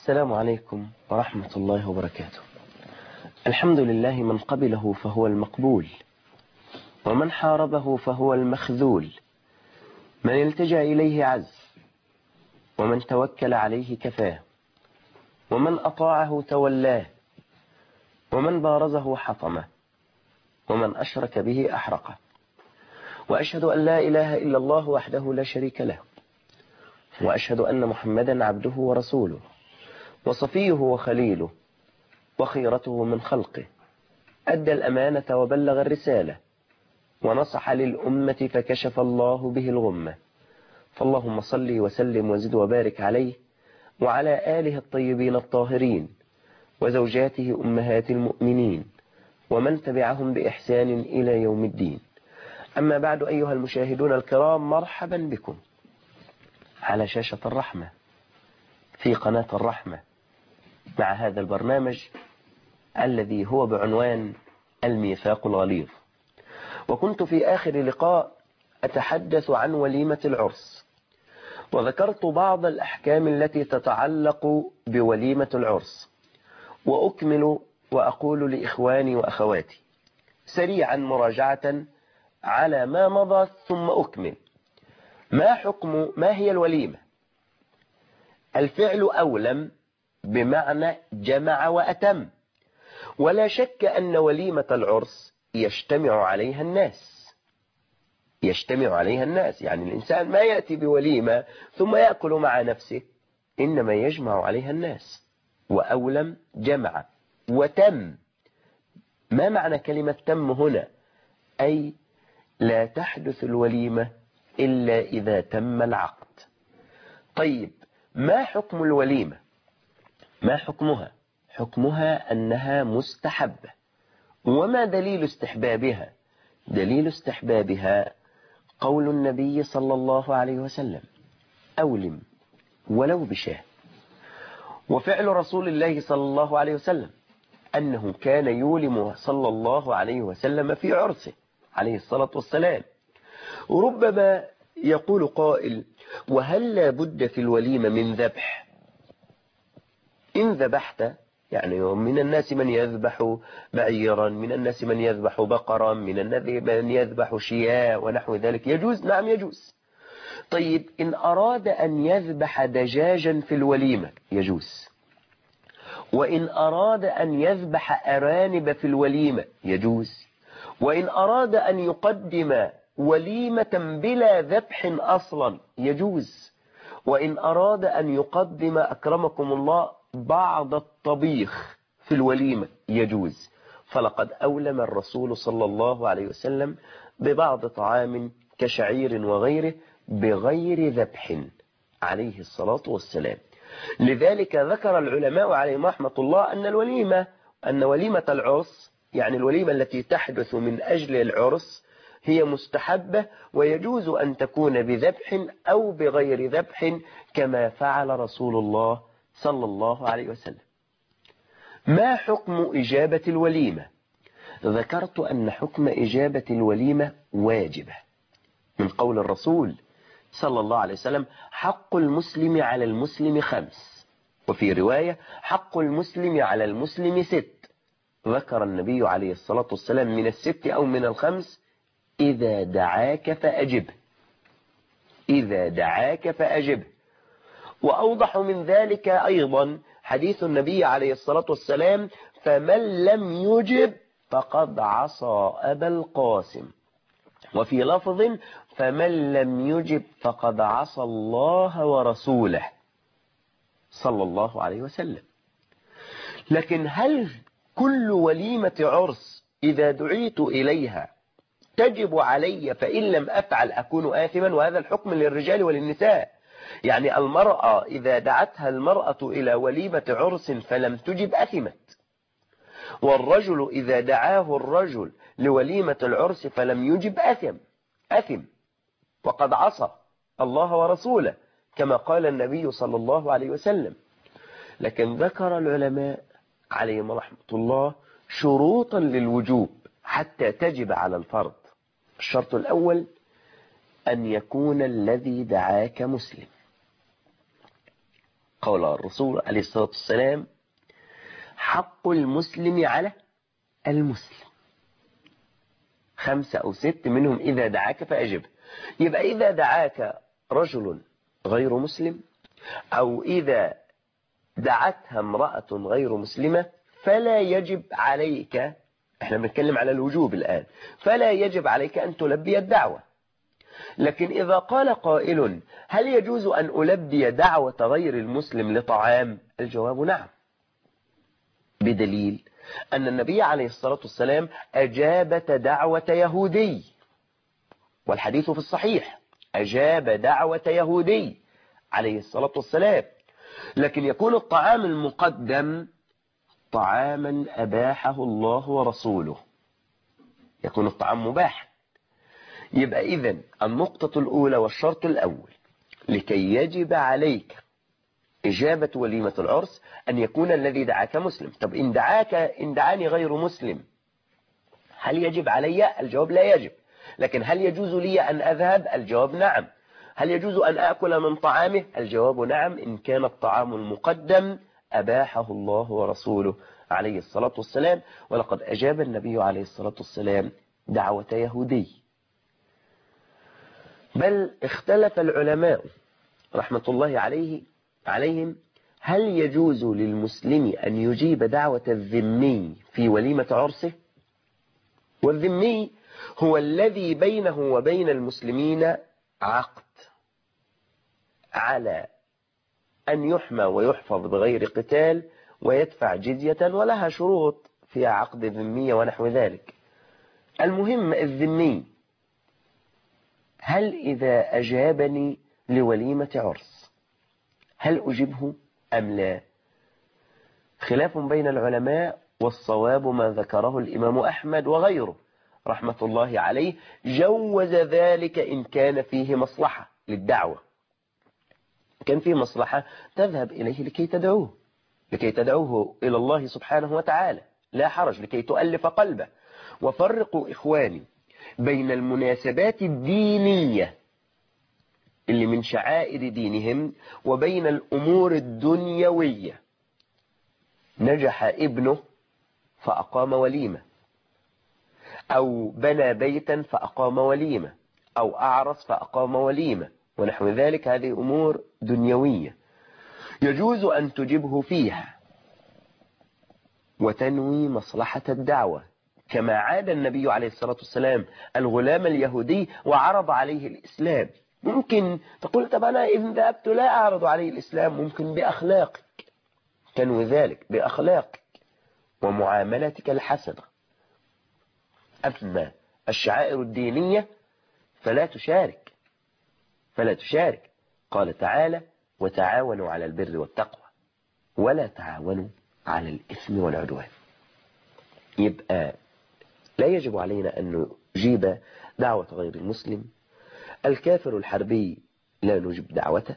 السلام عليكم ورحمة الله وبركاته. الحمد لله من قبله فهو المقبول ومن حاربه فهو المخذول. من التجأ إليه عز ومن توكل عليه كفاه. ومن أطاعه تولاه ومن بارزه حطمه ومن أشرك به أحرقه. وأشهد أن لا إله إلا الله وحده لا شريك له وأشهد أن محمدا عبده ورسوله. وصفيه وخليله وخيرته من خلقه. أدى الأمانة وبلغ الرسالة ونصح للأمة فكشف الله به الغمة. فاللهم صل وسلم وزد وبارك عليه وعلى آله الطيبين الطاهرين وزوجاته أمهات المؤمنين ومن تبعهم بإحسان إلى يوم الدين. أما بعد أيها المشاهدون الكرام مرحبا بكم على شاشة الرحمة في قناة الرحمة. مع هذا البرنامج الذي هو بعنوان الميثاق الغليظ. وكنت في آخر لقاء أتحدث عن وليمة العرس وذكرت بعض الأحكام التي تتعلق بوليمة العرس وأكمل وأقول لإخواني وأخواتي سريعا مراجعة على ما مضى ثم أكمل. ما حكم ما هي الوليمة؟ الفعل أولم بمعنى جمع وأتم. ولا شك أن وليمة العرس يجتمع عليها الناس. يجتمع عليها الناس. يعني الإنسان ما يأتي بوليمة ثم يأكل مع نفسه إنما يجمع عليها الناس. وأولم جمع. وتم. ما معنى كلمة تم هنا؟ أي لا تحدث الوليمة إلا إذا تم العقد. طيب ما حكم الوليمة؟ ما حكمها؟ حكمها أنها مستحبة. وما دليل استحبابها؟ دليل استحبابها قول النبي صلى الله عليه وسلم أولم ولو بشاه. وفعل رسول الله صلى الله عليه وسلم أنه كان يولم صلى الله عليه وسلم في عرسه عليه الصلاة والسلام. وربما يقول قائل وهل لا بد في الوليمة من ذبح؟ إن ذبحت يعني من الناس من يذبح بعيرا من الناس من يذبح بقرا من الناس من يذبح شياء ونحو ذلك يجوز؟ نعم يجوز. طيب إن أراد أن يذبح دجاجا في الوليمة يجوز. وإن أراد أن يذبح أرانب في الوليمة يجوز. وإن أراد أن يقدم وليمة بلا ذبح أصلا يجوز. وإن أراد أن يقدم أكرمكم الله بعض الطبيخ في الوليمة يجوز. فلقد أولم الرسول صلى الله عليه وسلم ببعض طعام كشعير وغيره بغير ذبح عليه الصلاة والسلام. لذلك ذكر العلماء عليهم رحمة الله أن الوليمة أن وليمة العرس يعني الوليمة التي تحدث من أجل العرس هي مستحبة ويجوز أن تكون بذبح أو بغير ذبح كما فعل رسول الله صلى الله عليه وسلم. ما حكم إجابة الوليمة؟ ذكرت أن حكم إجابة الوليمة واجبة. من قول الرسول صلى الله عليه وسلم حق المسلم على المسلم خمس. وفي رواية حق المسلم على المسلم ست. ذكر النبي عليه الصلاة والسلام من الست أو من الخمس إذا دعاك فأجبه إذا دعاك فأجبه وأوضح من ذلك أيضا حديث النبي عليه الصلاة والسلام فمن لم يجب فقد عصى أبا القاسم. وفي لفظ فمن لم يجب فقد عصى الله ورسوله صلى الله عليه وسلم. لكن هل كل وليمة عرس إذا دعيت إليها تجب علي فإن لم أفعل أكون آثما؟ وهذا الحكم للرجال وللنساء. يعني المرأة إذا دعتها المرأة إلى وليمة عرس فلم تجب أثمت. والرجل إذا دعاه الرجل لوليمة العرس فلم يجب أثم. أثم. وقد عصى الله ورسوله كما قال النبي صلى الله عليه وسلم. لكن ذكر العلماء عليهم رحمة الله شروطا للوجوب حتى تجب على الفرض الشرط الأول أن يكون الذي دعاك مسلم. قول الرسول عليه الصلاة والسلام حق المسلم على المسلم. خمسة أو ست منهم إذا دعاك فأجب يبقى إذا دعاك رجل غير مسلم أو إذا دعتها امرأة غير مسلمة فلا يجب عليك إحنا بنتكلم على الوجوب الآن فلا يجب عليك أن تلبي الدعوة. لكن إذا قال قائل هل يجوز أن ألبي دعوة غير المسلم لطعام؟ الجواب نعم. بدليل أن النبي عليه الصلاة والسلام أجاب دعوة يهودي والحديث في الصحيح أجاب دعوة يهودي عليه الصلاة والسلام. لكن يكون الطعام المقدم طعاما أباحه الله ورسوله يكون الطعام مباح. يبقى إذن النقطة الأولى والشرط الأول. لكي يجب عليك إجابة وليمة العرس أن يكون الذي دعاك مسلم. طب إن دعاك إن دعاني غير مسلم هل يجب علي؟ الجواب لا يجب. لكن هل يجوز لي أن أذهب؟ الجواب نعم. هل يجوز أن أكل من طعامه؟ الجواب نعم. إن كان الطعام المقدم أباحه الله ورسوله عليه الصلاة والسلام. ولقد أجاب النبي عليه الصلاة والسلام دعوة يهودي. بل اختلف العلماء رحمة الله عليه عليهم هل يجوز للمسلم أن يجيب دعوة الذمي في وليمة عرسه؟ والذمي هو الذي بينه وبين المسلمين عقد على أن يحمى ويحفظ بغير قتال ويدفع جزية ولها شروط في عقد ذمية ونحو ذلك. المهم الذمي هل إذا أجابني لوليمة عرس هل أجبه أم لا؟ خلاف بين العلماء والصواب ما ذكره الإمام أحمد وغيره رحمة الله عليه جوز ذلك إن كان فيه مصلحة للدعوة. كان فيه مصلحة تذهب إليه لكي تدعوه لكي تدعوه إلى الله سبحانه وتعالى. لا حرج لكي تؤلف قلبه. وفرقوا إخواني بين المناسبات الدينية اللي من شعائر دينهم وبين الأمور الدنيوية. نجح ابنه فأقام وليمة أو بنى بيتا فأقام وليمة أو أعرس فأقام وليمة ونحو ذلك. هذه أمور دنيوية يجوز أن تجبه فيها. وتنوي مصلحة الدعوة. كما عاد النبي عليه الصلاة والسلام الغلام اليهودي وعرض عليه الإسلام. ممكن تقول طب أنا إذا ذهبت لا أعرض عليه الإسلام ممكن بأخلاقك. تنوي ذلك بأخلاقك ومعاملتك الحسنة. أما الشعائر الدينية فلا تشارك فلا تشارك. قال تعالى وتعاونوا على البر والتقوى ولا تعاونوا على الإثم والعدوان. يبقى لا يجب علينا أن نجيب دعوة غير المسلم. الكافر الحربي لا نجيب دعوته.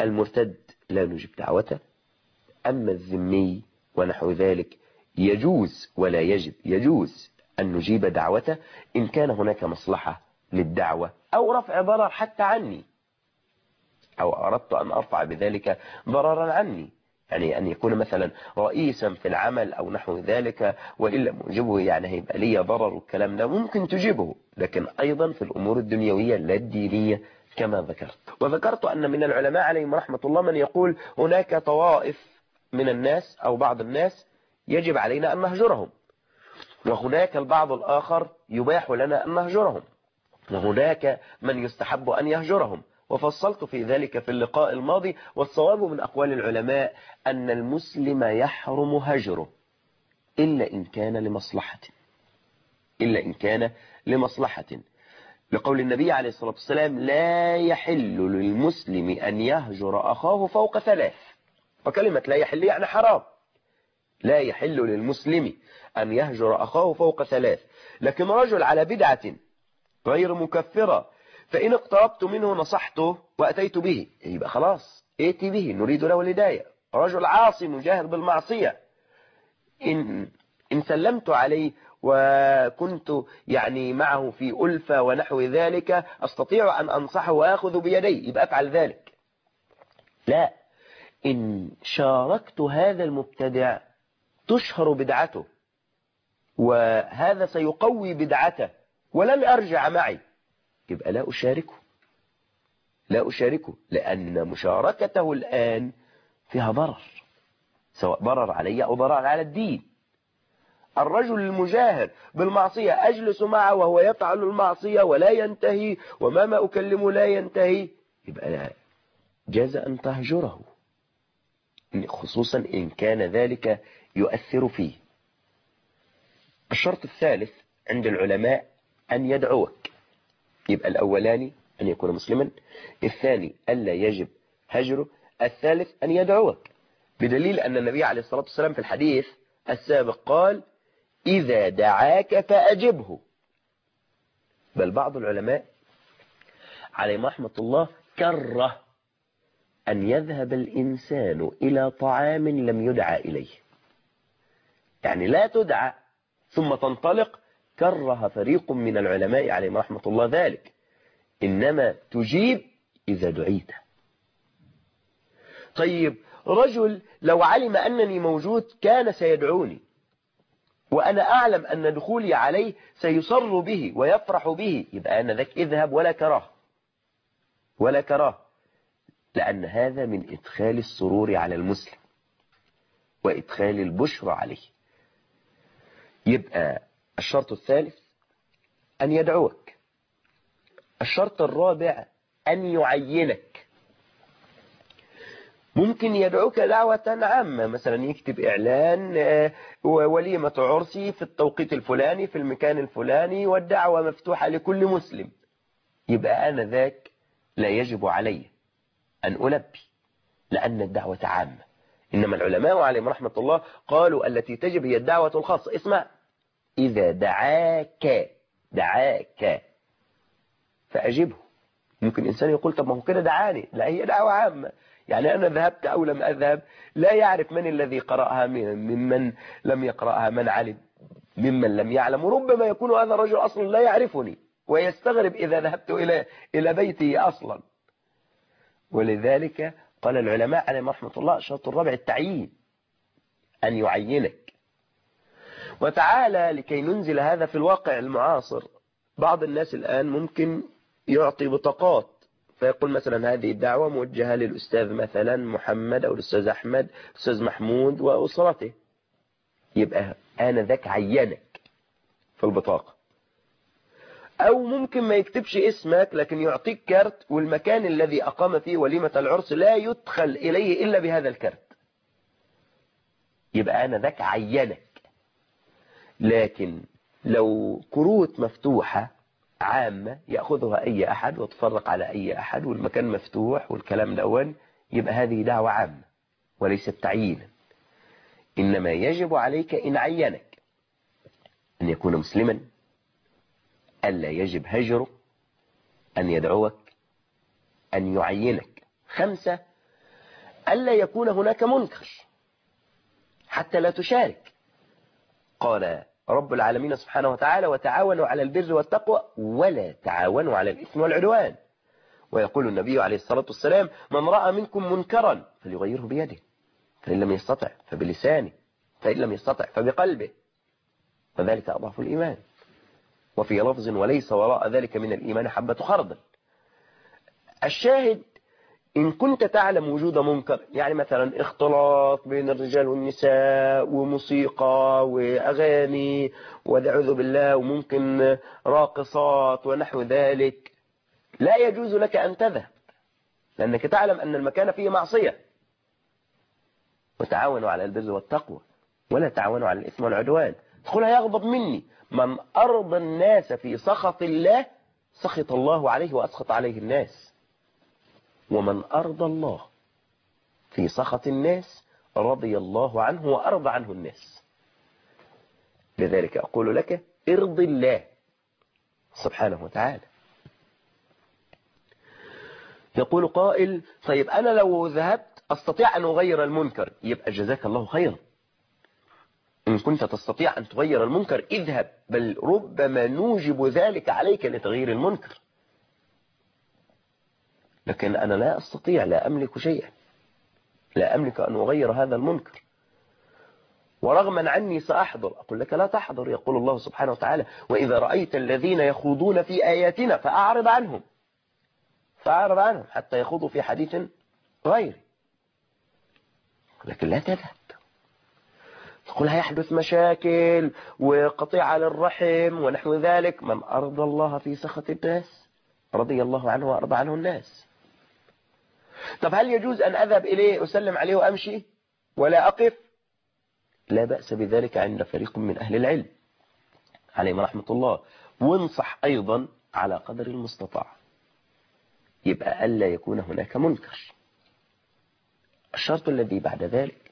المرتد لا نجيب دعوته. أما الذمي ونحو ذلك يجوز ولا يجب يجوز أن نجيب دعوته إن كان هناك مصلحة للدعوة أو رفع ضرر حتى عني. أو أردت أن أرفع بذلك ضررا عني. يعني أن يكون مثلا رئيسا في العمل أو نحو ذلك وإلا موجبه يعني هيبقى لي ضرر والكلام ده ممكن تجيبه. لكن أيضا في الأمور الدنيوية لا الدينية كما ذكرت. وذكرت أن من العلماء عليهم رحمة الله من يقول هناك طوائف من الناس أو بعض الناس يجب علينا أن نهجرهم. وهناك البعض الآخر يباح لنا أن نهجرهم. وهناك من يستحب أن يهجرهم. وفصلت في ذلك في اللقاء الماضي والصواب من أقوال العلماء أن المسلم يحرم هجره إلا إن كان لمصلحة إلا إن كان لمصلحة. لقول النبي عليه الصلاة والسلام لا يحل للمسلم أن يهجر أخاه فوق ثلاث. فكلمة لا يحل يعني حرام. لا يحل للمسلم أن يهجر أخاه فوق ثلاث. لكن رجل على بدعة غير مكفرة فإن اقتربت منه نصحته وأتيت به. يبقى خلاص ائتي به نريد له الهداية. رجل عاصي مجاهر بالمعصية. إن, إن سلمت عليه وكنت يعني معه في ألفة ونحو ذلك أستطيع أن أنصحه وأخذ بيدي. يبقى أفعل ذلك. لا إن شاركت هذا المبتدع تشهر بدعته وهذا سيقوي بدعته ولن أرجع معي. يبقى لا أشاركه. لا أشاركه لأن مشاركته الآن فيها ضرر سواء ضرر علي أو ضرر على الدين. الرجل المجاهر بالمعصية أجلس معه وهو يفعل المعصية ولا ينتهي وما ما أكلمه لا ينتهي. يبقى لا جاز أن تهجره خصوصا إن كان ذلك يؤثر فيه. الشرط الثالث عند العلماء أن يدعوك. يبقى الأولاني أن يكون مسلما الثاني ألا يجب هجره الثالث أن يدعوك. بدليل أن النبي عليه الصلاة والسلام في الحديث السابق قال إذا دعاك فأجبه. بل بعض العلماء عليهم رحمة الله كره أن يذهب الإنسان إلى طعام لم يدعى إليه. يعني لا تدعى ثم تنطلق كره فريق من العلماء عليهم رحمة الله ذلك. إنما تجيب إذا دعيت. طيب رجل لو علم أنني موجود كان سيدعوني وأنا أعلم أن دخولي عليه سيصر به ويفرح به. يبقى أنا ذاك اذهب ولا كراه. ولا كراه. لأن هذا من إدخال السرور على المسلم وإدخال البشرى عليه. يبقى الشرط الثالث أن يدعوك. الشرط الرابع أن يعينك. ممكن يدعوك دعوة عامة مثلا يكتب إعلان وليمة عرسي في التوقيت الفلاني في المكان الفلاني والدعوة مفتوحة لكل مسلم. يبقى أنا ذاك لا يجب علي أن ألبي لأن الدعوة عامة. إنما العلماء عليهم رحمة الله قالوا التي تجب هي الدعوة الخاصة. اسمع. إذا دعاك دعاك. فأجبه. ممكن إنسان يقول طب ما هو كده دعاني. لا هي دعوة عامة. يعني أنا ذهبت أو لم أذهب لا يعرف من الذي قرأها ممن لم يقرأها من علم ممن لم يعلم. وربما يكون هذا الرجل أصلا لا يعرفني ويستغرب إذا ذهبت إلى إلى بيته أصلا. ولذلك قال العلماء عليهم رحمة الله الشرط الرابع التعيين أن يعينك. وتعالى لكي ننزل هذا في الواقع المعاصر. بعض الناس الآن ممكن يعطي بطاقات فيقول مثلا هذه الدعوة موجهة للأستاذ مثلا محمد أو الأستاذ أحمد الأستاذ محمود وأسرته. يبقى أنا ذاك عينك في البطاقة. أو ممكن ما يكتبش اسمك لكن يعطيك كارت والمكان الذي أقام فيه وليمة العرس لا يدخل إليه إلا بهذا الكارت. يبقى أنا ذاك عينك لكن لو كروت مفتوحة عامة يأخذها أي أحد وتفرق على أي أحد والمكان مفتوح والكلام الأول يبقى هذه دعوة عامة وليست تعيينا. إنما يجب عليك إن عينك أن يكون مسلما ألا يجب هجره أن يدعوك أن يعينك. خمسة ألا يكون هناك منكر حتى لا تشارك. قال رب العالمين سبحانه وتعالى وتعاونوا على البر والتقوى ولا تعاونوا على الإثم والعدوان. ويقول النبي عليه الصلاة والسلام من رأى منكم منكرا فليغيره بيده فإن لم يستطع فبلسانه فإن لم يستطع فبقلبه فذلك أضعف الإيمان. وفي لفظ وليس وراء ذلك من الإيمان حبة خردل. الشاهد إن كنت تعلم وجود منكر يعني مثلا اختلاط بين الرجال والنساء وموسيقى وأغاني والعوذ بالله وممكن راقصات ونحو ذلك لا يجوز لك أن تذهب لأنك تعلم أن المكان فيه معصية. وتعاونوا على البر والتقوى ولا تعاونوا على الإثم والعدوان. تقولها يغضب مني. من أرضى الناس في سخط الله سخط الله عليه وأسخط عليه الناس. ومن أرضى الله في سخط الناس رضي الله عنه وأرضى عنه الناس. لذلك أقول لك ارضي الله سبحانه وتعالى. يقول قائل طيب أنا لو ذهبت أستطيع أن أغير المنكر؟ يبقى جزاك الله خيرا. إن كنت تستطيع أن تغير المنكر اذهب بل ربما نوجب ذلك عليك لتغيير المنكر. لكن أنا لا أستطيع لا أملك شيئا لا أملك أن أغير هذا المنكر. ورغما عني سأحضر أقول لك لا تحضر يقول الله سبحانه وتعالى وإذا رأيت الذين يخوضون في آياتنا فأعرض عنهم فأعرض عنهم حتى يخوضوا في حديث غيري. لكن لا تذهب. تقول هيحدث مشاكل وقطيعة للرحم ونحو ذلك. من أرضى الله في سخط الناس رضي الله عنه وأرضى عنه الناس. طب هل يجوز أن أذهب إليه أسلم عليه وأمشي ولا أقف؟ لا بأس بذلك عند فريق من أهل العلم. عليهم رحمة الله. وانصح أيضا على قدر المستطاع. يبقى ألا يكون هناك منكر. الشرط الذي بعد ذلك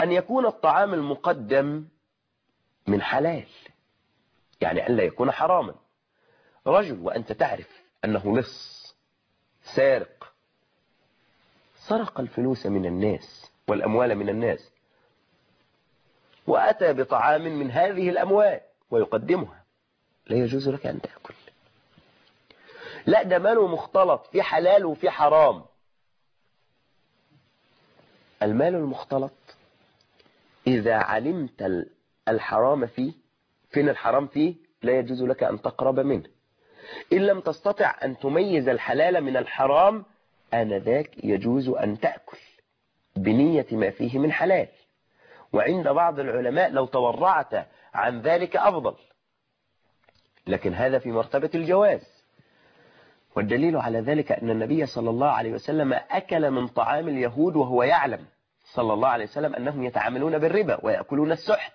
أن يكون الطعام المقدم من حلال. يعني ألا يكون حراما. رجل وأنت تعرف أنه لص سارق سرق الفلوس من الناس والأموال من الناس وأتى بطعام من هذه الأموال ويقدمها. لا يجوز لك أن تأكل. لا ده ماله مختلط في حلال وفي حرام. المال المختلط إذا علمت الحرام فيه فين الحرام فيه؟ لا يجوز لك أن تقرب منه. إن لم تستطع أن تميز الحلال من الحرام آنذاك يجوز أن تأكل بنية ما فيه من حلال. وعند بعض العلماء لو تورعت عن ذلك أفضل. لكن هذا في مرتبة الجواز. والدليل على ذلك أن النبي صلى الله عليه وسلم أكل من طعام اليهود وهو يعلم. صلى الله عليه وسلم أنهم يتعاملون بالربا ويأكلون السحت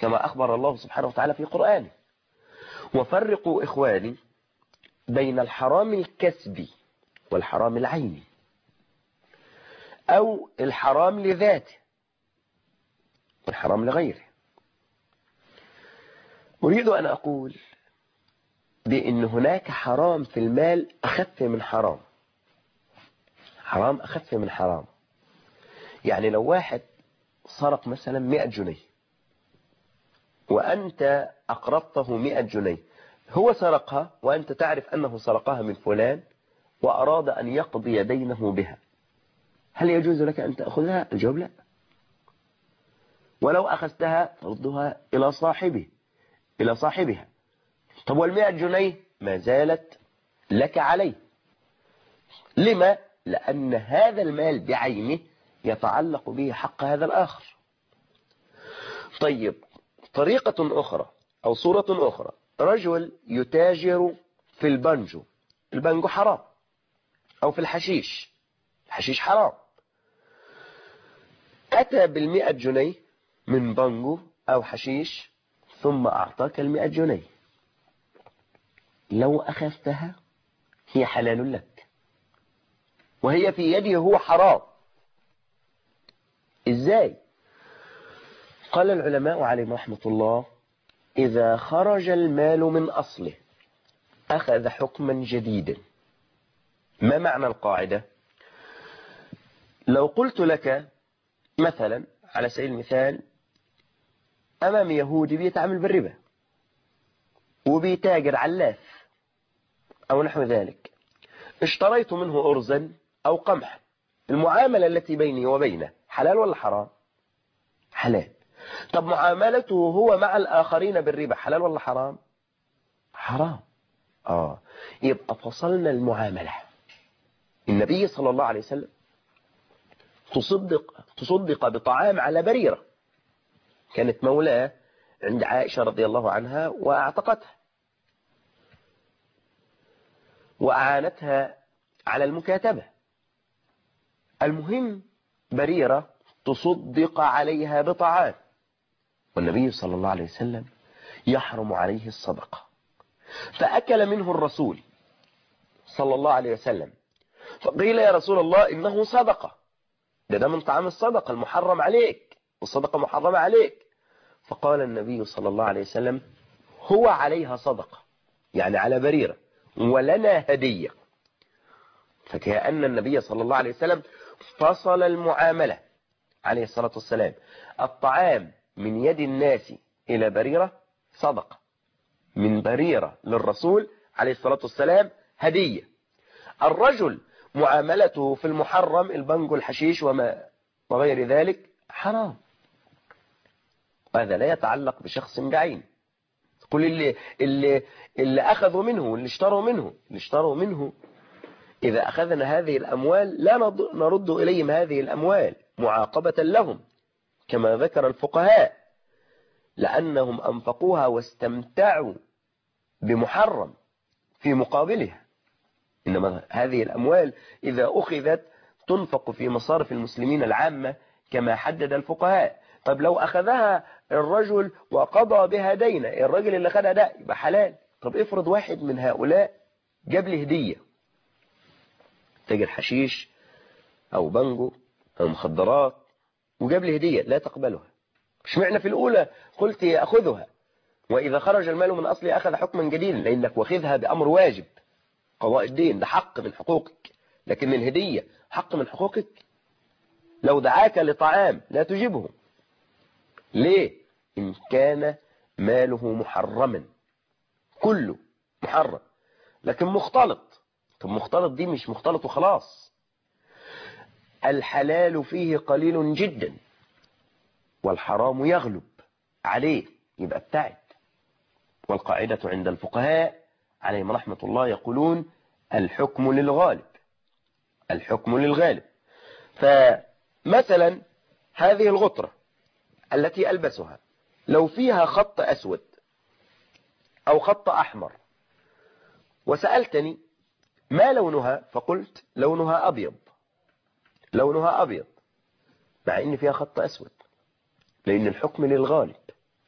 كما أخبر الله سبحانه وتعالى في قرآنه. وفرقوا إخواني بين الحرام الكسبي والحرام العيني أو الحرام لذاته والحرام لغيره. أريد أن أقول بأن هناك حرام في المال أخف من حرام. حرام أخف من حرام. يعني لو واحد سرق مثلا 100 جنيه وأنت أقرضته 100 جنيه هو سرقها وأنت تعرف أنه سرقها من فلان وأراد أن يقضي دينه بها. هل يجوز لك أن تأخذها؟ الجواب لا. ولو أخذتها تردها إلى صاحبه إلى صاحبها. طب والمئة جنيه ما زالت لك عليه. لما؟ لأن هذا المال بعينه يتعلق به حق هذا الآخر. طيب طريقة أخرى أو صورة أخرى. رجل يتاجر في البنجو. البنجو حرام. أو في الحشيش. الحشيش حرام. أتى بالمئة جنيه من بنجو أو حشيش ثم أعطاك المئة جنيه. لو أخذتها هي حلال لك. وهي في يده هو حرام. إزاي؟ قال العلماء عليهم رحمة الله إذا خرج المال من أصله أخذ حكما جديدا. ما معنى القاعدة؟ لو قلت لك مثلا على سبيل المثال أمام يهودي بيتعامل بالربا وبيتاجر علاف أو نحو ذلك. اشتريت منه أرزا أو قمح. المعاملة التي بيني وبينه حلال ولا حرام؟ حلال. طب معاملته هو مع الآخرين بالربا حلال ولا حرام؟ حرام. آه. يبقى فصلنا المعاملة. النبي صلى الله عليه وسلم تصدق تصدق بطعام على بريرة. كانت مولاه عند عائشة رضي الله عنها وأعتقتها. وأعانتها على المكاتبة. المهم بريرة تصدق عليها بطعام. والنبي صلى الله عليه وسلم يحرم عليه الصدقة. فأكل منه الرسول صلى الله عليه وسلم. فقيل يا رسول الله إنه صدقة. ده ده من طعام الصدقة المحرم عليك. والصدقة محرمة عليك. فقال النبي صلى الله عليه وسلم هو عليها صدقة يعني على بريرة ولنا هدية. فكأن النبي صلى الله عليه وسلم فصل المعاملة عليه الصلاة والسلام. الطعام من يد الناس إلى بريرة صدقة. من بريرة للرسول عليه الصلاة والسلام هدية. الرجل معاملته في المحرم البنج الحشيش وما وغير ذلك حرام. وهذا لا يتعلق بشخص بعين. كل اللي, اللي, اللي أخذوا منه اللي اشتروا منه اللي اشتروا منه. إذا أخذنا هذه الأموال لا نرد إليهم هذه الأموال معاقبة لهم. كما ذكر الفقهاء لأنهم أنفقوها واستمتعوا بمحرم في مقابلها. إنما هذه الأموال إذا أخذت تنفق في مصارف المسلمين العامة كما حدد الفقهاء. طب لو أخذها الرجل وقضى بها دينا الرجل اللي خدها ده يبقى حلال. طب افرض واحد من هؤلاء جاب لي هدية. تاجر حشيش أو بنجو أو مخدرات وجاب لي هدية لا تقبلها. مش معنى في الأولى قلت يأخذها وإذا خرج المال من أصله أخذ حكما جديدا لأنك واخذها بأمر واجب. قضاء الدين ده حق من حقوقك. لكن الهدية حق من حقوقك. لو دعاك لطعام لا تجيبه. ليه؟ إن كان ماله محرما. كله محرم. لكن مختلط. طب مختلط دي مش مختلط وخلاص. الحلال فيه قليل جدا. والحرام يغلب عليه يبقى ابتعد. والقاعدة عند الفقهاء عليهم رحمة الله يقولون الحكم للغالب. الحكم للغالب. فمثلا هذه الغطرة التي ألبسها لو فيها خط أسود أو خط أحمر وسألتني ما لونها فقلت لونها أبيض لونها أبيض مع إن فيها خط أسود لأن الحكم للغالب.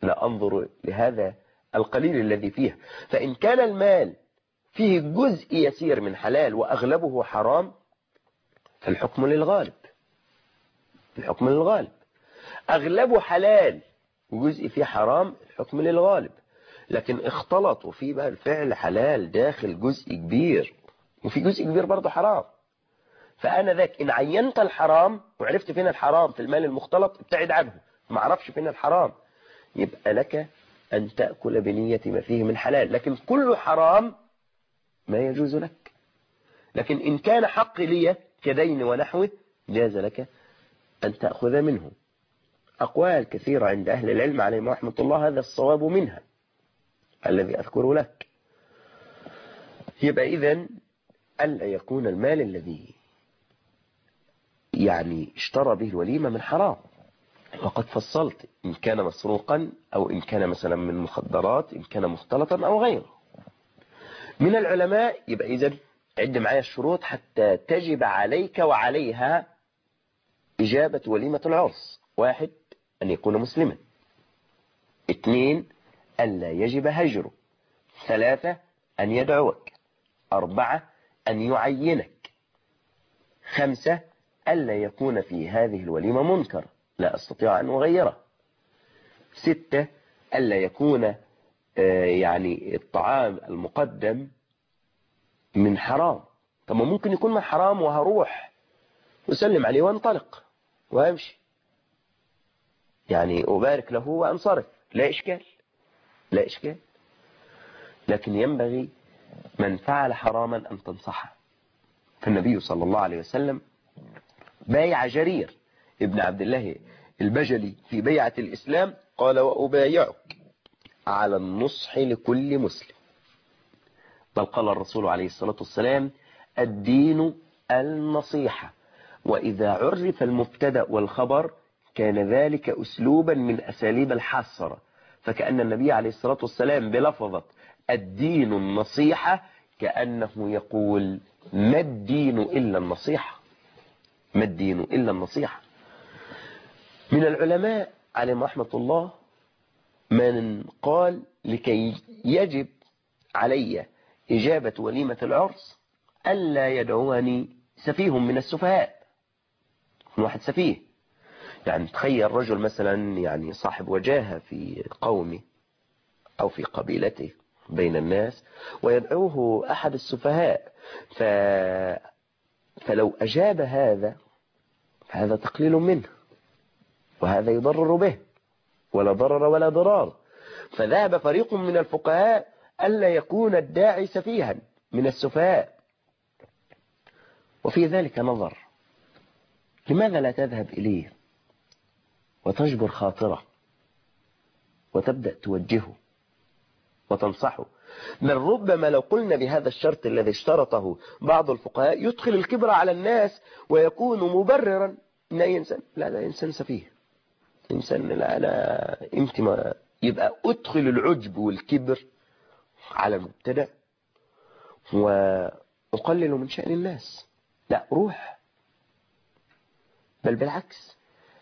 لا أنظر لهذا القليل الذي فيها. فإن كان المال فيه جزء يسير من حلال وأغلبه حرام فالحكم للغالب. الحكم للغالب. أغلبه حلال وجزء فيه حرام الحكم للغالب. لكن اختلط وفي بقى الفعل حلال داخل جزء كبير وفي جزء كبير برضه حرام. فأنا ذاك إن عينت الحرام وعرفت فين الحرام في المال المختلط ابتعد عنه. ما عرفش فين الحرام. يبقى لك أن تأكل بنية ما فيه من حلال. لكن كل حرام ما يجوز لك. لكن إن كان حق لي كدين ونحوه جاز لك أن تأخذ منه. أقوال كثيرة عند أهل العلم عليهم رحمة الله هذا الصواب منها الذي أذكره لك. يبقى إذن ألا يكون المال الذي يعني اشترى به الوليمة من حرام. وقد فصلت إن كان مسروقا أو إن كان مثلا من مخدرات إن كان مختلطا أو غيره. من العلماء يبقى إذن عد معايا الشروط حتى تجب عليك وعليها إجابة وليمة العرس. واحد أن يكون مسلما. اثنين ألا يجب هجره. ثلاثة أن يدعوك. أربعة أن يعينك. خمسة ألا يكون في هذه الوليمة منكر. لا أستطيع أن أغيره. ستة ألا يكون يعني الطعام المقدم من حرام. طب ممكن يكون من حرام وهروح وسلم عليه وانطلق وأمشي. يعني أبارك له وأنصرف. لا إشكال لا إشكال. لكن ينبغي من فعل حراما أن تنصحه فالنبي صلى الله عليه وسلم بايع جرير. ابن عبد الله البجلي في بيعة الإسلام قال وأبايعك. على النصح لكل مسلم. بل قال الرسول عليه الصلاة والسلام الدين النصيحة وإذا عرف المبتدأ والخبر كان ذلك أسلوبا من أساليب الحصر فكأن النبي عليه الصلاة والسلام بلفظة الدين النصيحة كأنه يقول ما الدين إلا النصيحة؟ ما الدين إلا النصيحة. من العلماء عليهم رحمة الله من قال لكي يجب علي إجابة وليمة العرس ألا يدعوني سفيه من السفهاء. واحد سفيه. يعني تخيل رجل مثلا يعني صاحب وجاهة في قومه أو في قبيلته بين الناس ويدعوه أحد السفهاء. ف... فلو أجاب هذا فهذا تقليل منه وهذا يضرر به. ولا ضرر ولا ضرار. فذهب فريق من الفقهاء ألا يكون الداعي سفيها من السفهاء. وفي ذلك نظر. لماذا لا تذهب إليه؟ وتجبر خاطره. وتبدأ توجهه. وتنصحه. بل ربما لو قلنا بهذا الشرط الذي اشترطه بعض الفقهاء يدخل الكبر على الناس ويكون مبررا. ان اي انسان لا لا انسان سفيه. لا لا انت ما يبقى أدخل العجب والكبر على المبتدع وأقلل من شأن الناس. لا روح. بل بالعكس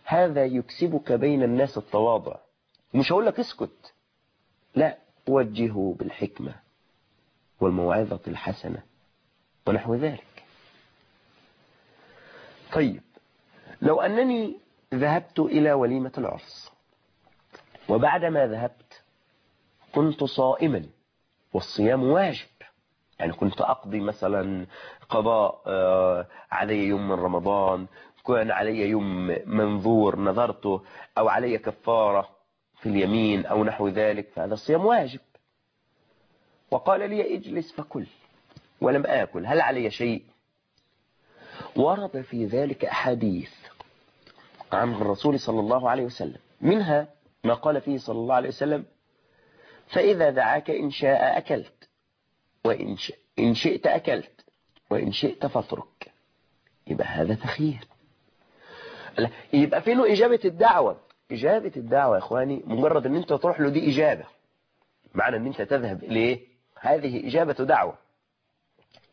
هذا يكسبك بين الناس التواضع. ومش هقول لك اسكت. لا وجهه بالحكمة والموعظة الحسنة ونحو ذلك. طيب لو أنني ذهبت إلى وليمة العرس. وبعدما ذهبت كنت صائما والصيام واجب. يعني كنت أقضي مثلا قضاء علي يوم من رمضان كان علي يوم منذور نذرته أو علي كفارة في اليمين أو نحو ذلك فهذا الصيام واجب. وقال لي اجلس فكل ولم آكل. هل علي شيء؟ ورد في ذلك أحاديث. عن الرسول صلى الله عليه وسلم منها ما قال فيه صلى الله عليه وسلم فإذا دعاك إن شاء أكلت وإن إن شئت أكلت وإن شئت فاترك. يبقى هذا تخيير. يبقى فين إجابة الدعوة. إجابة الدعوة يا إخواني مجرد أن أنت تروح له دي إجابة. معنى أن أنت تذهب إليه هذه إجابة دعوة.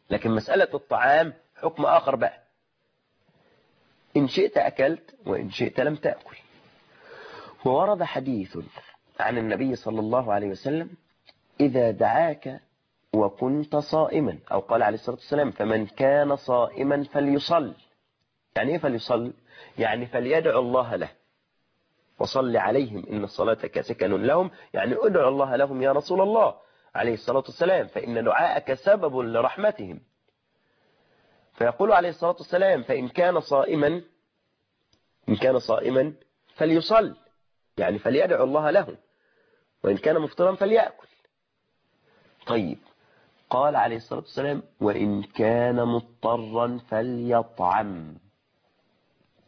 لكن مسألة الطعام حكم آخر بقى. إن شئت أكلت وإن شئت لم تأكل. وورد حديث عن النبي صلى الله عليه وسلم إذا دعاك وكنت صائما أو قال عليه الصلاة والسلام فمن كان صائما فليصل. يعني إيه فليصل؟ يعني فليدعو الله له. وصل عليهم إن الصلاة كسكن لهم يعني ادعو الله لهم يا رسول الله عليه الصلاة والسلام فإن دعاءك سبب لرحمتهم. فيقول عليه الصلاة والسلام فإن كان صائما إن كان صائما فليصل يعني فليدعو الله له وإن كان مفطرا فليأكل. طيب قال عليه الصلاة والسلام وإن كان مضطرا فليطعم.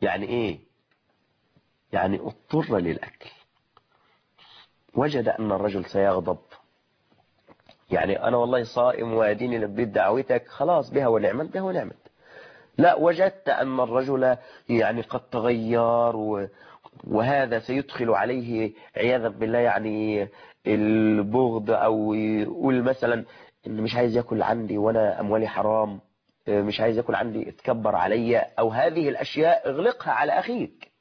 يعني إيه؟ يعني اضطر للأكل. وجد أن الرجل سيغضب. يعني أنا والله صائم وأديني لبيت دعوتك خلاص بها ونعمت بها ونعمت. لا وجدت أن الرجل يعني قد تغير وهذا سيدخل عليه عياذا بالله يعني البغض أو يقول مثلا إن مش عايز يأكل عندي وأنا أموالي حرام مش عايز يأكل عندي اتكبر علي أو هذه الأشياء اغلقها على أخيك.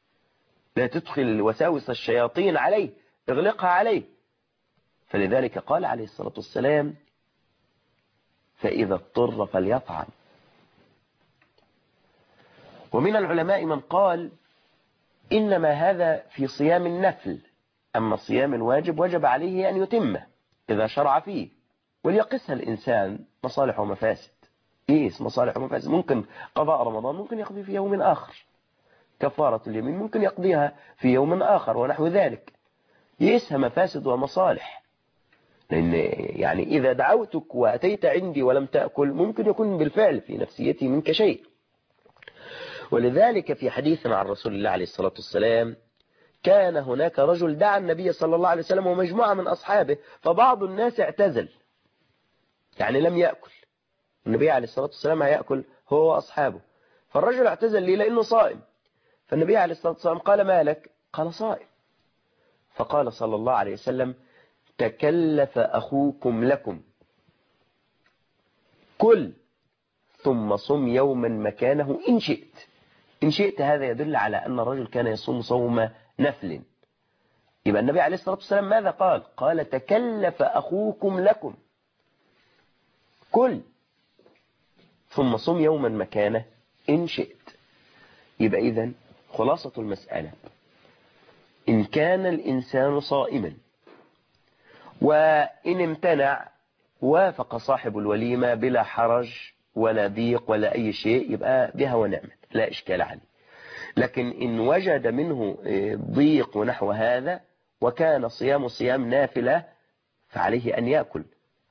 لا تدخل وساوس الشياطين عليه اغلقها عليه. فلذلك قال عليه الصلاة والسلام فإذا اضطر فليطعم ومن العلماء من قال إنما هذا في صيام النفل أما صيام الواجب وجب عليه أن يتمه إذا شرع فيه. وليقسها الإنسان مصالح ومفاسد. يقيس مصالح ومفاسد. ممكن قضاء رمضان ممكن يقضي في يوم آخر. كفارة اليمين ممكن يقضيها في يوم آخر ونحو ذلك. يقيسها مفاسد ومصالح. لأن يعني إذا دعوتك وأتيت عندي ولم تأكل ممكن يكون بالفعل في نفسيتي منك شيء. ولذلك في حديث عن رسول الله عليه الصلاة والسلام كان هناك رجل دعا النبي صلى الله عليه وسلم ومجموعة من أصحابه فبعض الناس اعتزل. يعني لم يأكل. النبي عليه الصلاة والسلام هيأكل هو وأصحابه. فالرجل اعتزل ليه؟ لأنه صائم. فالنبي عليه الصلاة والسلام قال ما لك قال صائم. فقال صلى الله عليه وسلم تكلف أخوكم لكم. كل ثم صم يوما مكانه إن شئت. إن شئت هذا يدل على أن الرجل كان يصوم صوم نفل. يبقى النبي عليه الصلاة والسلام ماذا قال؟ قال تكلف أخوكم لكم. كل ثم صم يوما مكانه إن شئت. يبقى إذا خلاصة المسألة. إن كان الإنسان صائما وإن امتنع وافق صاحب الوليمة بلا حرج ولا ضيق ولا أي شيء يبقى بها ونعمت لا إشكال عليه. لكن إن وجد منه ضيق ونحو هذا وكان صيام صيام نافلة فعليه أن يأكل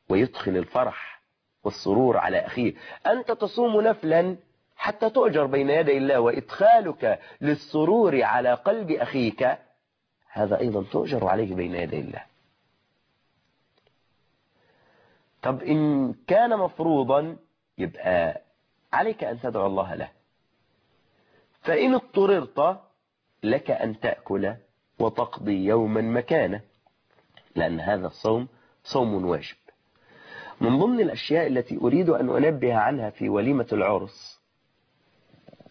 ويدخل الفرح والسرور على أخيه. أنت تصوم نفلا حتى تؤجر بين يدي الله وإدخالك للسرور على قلب أخيك هذا أيضا تؤجر عليه بين يدي الله. طب إن كان مفروضا يبقى عليك أن تدعو الله له. فإن اضطررت لك أن تأكل وتقضي يوما مكانه لأن هذا الصوم صوم واجب. من ضمن الأشياء التي أريد أن أنبه عنها في وليمة العرس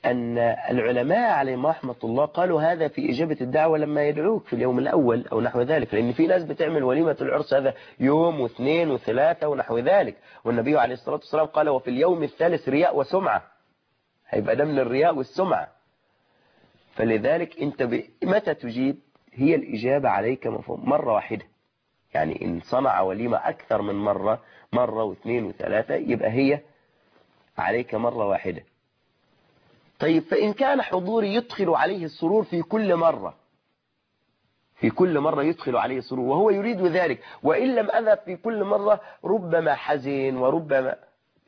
أن العلماء عليهم رحمة الله قالوا هذا في إجابة الدعوة لما يدعوك في اليوم الأول أو نحو ذلك لأن في ناس بتعمل وليمة العرس هذا يوم واثنين وثلاثة ونحو ذلك. والنبي عليه الصلاة والسلام قال وفي اليوم الثالث رياء وسمعة. هيبقى ده من الرياء والسمعة. فلذلك أنت ب... متى تجيب؟ هي الإجابة عليك مفهوم. مرة واحدة. يعني إن صنع وليمة أكثر من مرة مرة واثنين وثلاثة يبقى هي عليك مرة واحدة. طيب فإن كان حضوري يدخل عليه السرور في كل مرة في كل مرة يدخل عليه السرور وهو يريد ذلك وإن لم أذهب في كل مرة ربما حزين وربما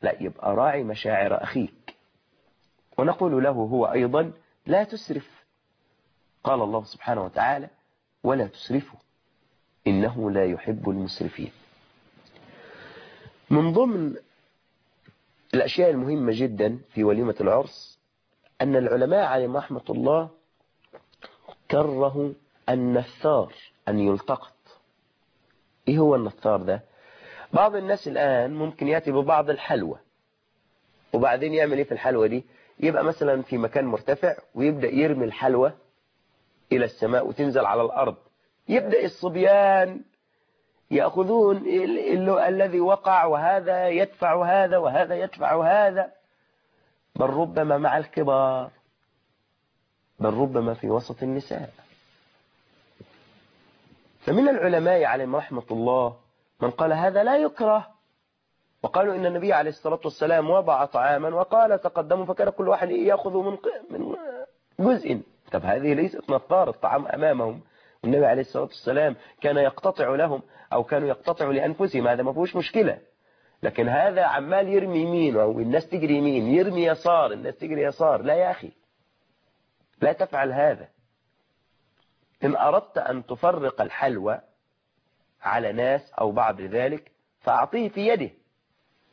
لا يبقى راعي مشاعر أخيك. ونقول له هو أيضا لا تسرف. قال الله سبحانه وتعالى ولا تسرفوا إنه لا يحب المسرفين. من ضمن الأشياء المهمة جدا في وليمة العرس أن العلماء عليهم رحمة الله كرهوا النثار أن يلتقط. إيه هو النثار ده؟ بعض الناس الآن ممكن يأتي ببعض الحلوى وبعدين يعمل إيه في الحلوى دي؟ يبقى مثلا في مكان مرتفع ويبدأ يرمي الحلوى إلى السماء وتنزل على الأرض. يبدأ الصبيان يأخذون الذي وقع وهذا يدفع هذا وهذا يدفع هذا. بل ربما مع الكبار بل ربما في وسط النساء. فمن العلماء عليهم رحمة الله من قال هذا لا يكره. وقالوا إن النبي عليه الصلاة والسلام وضع طعاما وقال تقدموا فكان كل واحد يأخذ من من جزء. طب هذه ليست نطار الطعام أمامهم. والنبي عليه الصلاة والسلام كان يقتطع لهم أو كانوا يقتطعوا لأنفسهم هذا ما فيهوش مشكلة. لكن هذا عمال يرمي يمين أو الناس تجري يمين يرمي يسار الناس تجري يسار. لا يا أخي. لا تفعل هذا. إن أردت أن تفرق الحلوى على ناس أو بعض ذلك فأعطيه في يده.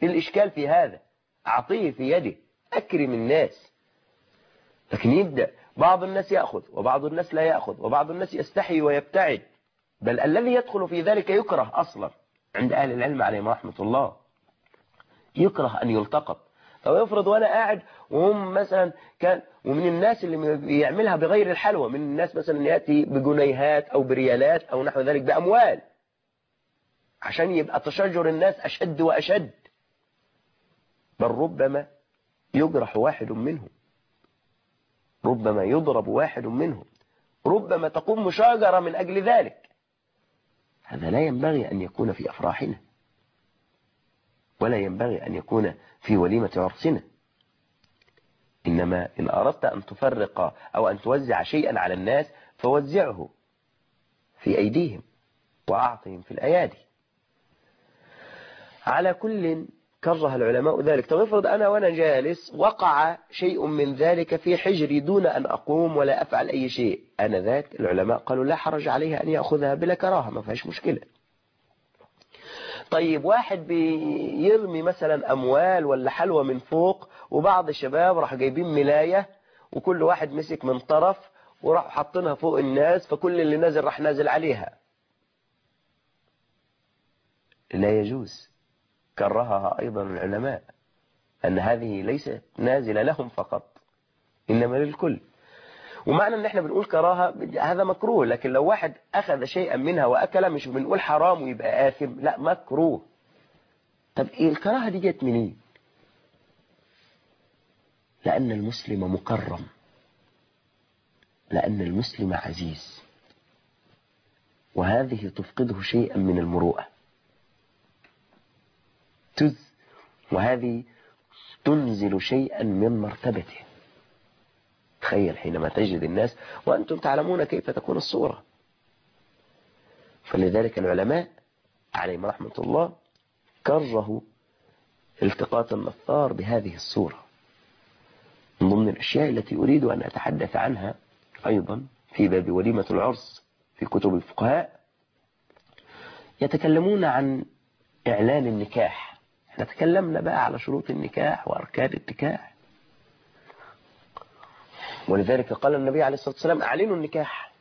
الإشكال في هذا؟ أعطيه في يده. أكرم الناس. لكن يبدأ. بعض الناس يأخذ وبعض الناس لا يأخذ وبعض الناس يستحي ويبتعد. بل الذي يدخل في ذلك يكره أصلا. عند أهل العلم عليهم رحمة الله. يكره أن يلتقط. طب يفرض وأنا قاعد وهم مثلا كان ومن الناس اللي بيعملها بغير الحلوى من الناس مثلا يأتي بجنيهات أو بريالات أو نحو ذلك بأموال. عشان يبقى تشجر الناس أشد وأشد. بل ربما يجرح واحد منهم. ربما يضرب واحد منهم. ربما تقوم مشاجرة من أجل ذلك. هذا لا ينبغي أن يكون في أفراحنا. ولا ينبغي أن يكون في وليمة عرسنا إنما إن أردت أن تفرق أو أن توزع شيئا على الناس فوزعه في أيديهم وأعطهم في الأيادي. على كل كره العلماء ذلك. طب افرض أنا وأنا جالس وقع شيء من ذلك في حجري دون أن أقوم ولا أفعل أي شيء. أنا ذاك العلماء قالوا لا حرج عليه أن يأخذها بلا كراهة ما فيهاش مشكلة. طيب واحد بيرمي مثلا أموال ولا حلوى من فوق وبعض الشباب راح جايبين ملاية وكل واحد مسك من طرف وراح حاطينها فوق الناس فكل اللي نازل راح نازل عليها. لا يجوز. كرهها أيضا العلماء أن هذه ليست نازلة لهم فقط إنما للكل. ومعنى إن إحنا بنقول كراهة هذا مكروه لكن لو واحد أخذ شيئا منها واكل مش بنقول حرام ويبقى آثم لا مكروه. طب إيه الكراهة دي جت منين؟ لأن المسلم مكرم. لأن المسلم عزيز. وهذه تفقده شيئا من المروءة. تز وهذه تنزل شيئا من مرتبته. تخيل حينما تجد الناس وأنتم تعلمون كيف تكون الصورة. فلذلك العلماء عليهم رحمة الله كرهوا التقاط النثار بهذه الصورة. من ضمن الأشياء التي أريد أن أتحدث عنها أيضا في باب وليمة العرس في كتب الفقهاء يتكلمون عن إعلان النكاح. إحنا تكلمنا بقى على شروط النكاح وأركان النكاح. ولذلك قال النبي عليه الصلاة والسلام أعلنوا النكاح.